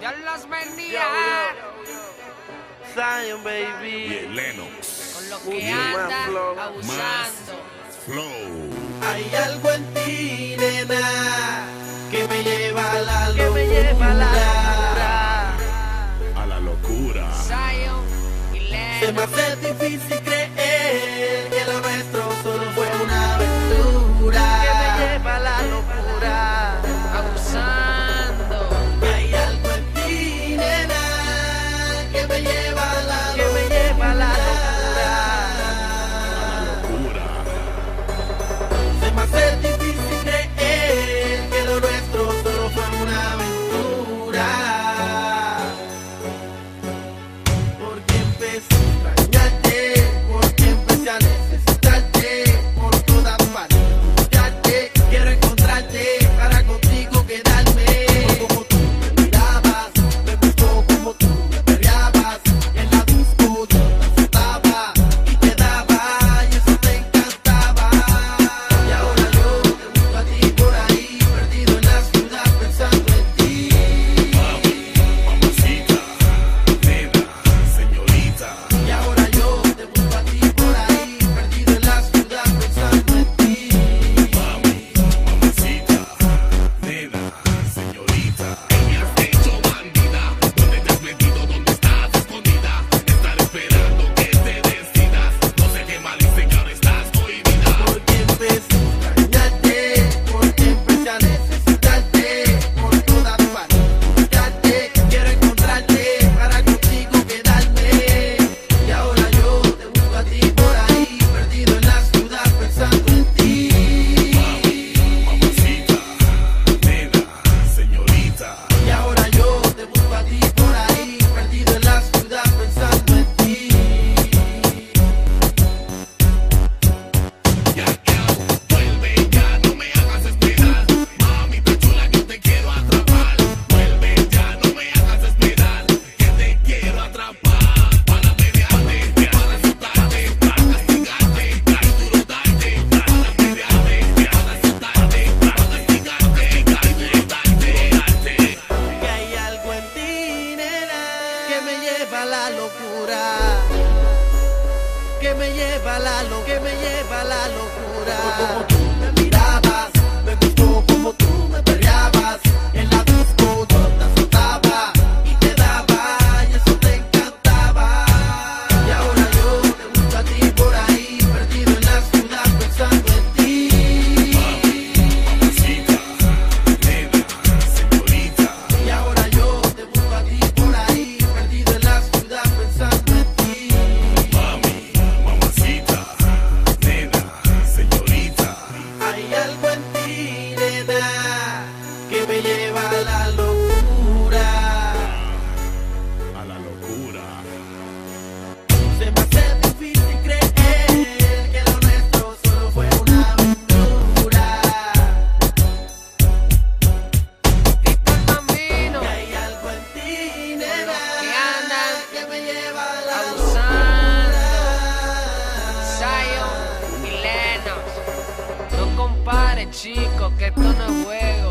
Dios los bendiga. Zion, baby. Y Lennox. Con los que anda abusando. Flow. Hay algo en ti, nena, que me lleva a la locura. Que me lleva a la locura. A la locura. Zion y Lennox. Se me difícil creer que lo nuestro cabeça. que me lleva la locura, que me lleva la, locura, que me lleva la locura. chico, que esto no es juego.